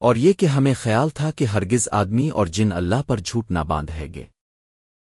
اور یہ کہ ہمیں خیال تھا کہ ہرگز آدمی اور جن اللہ پر جھوٹ نہ باندھے گے۔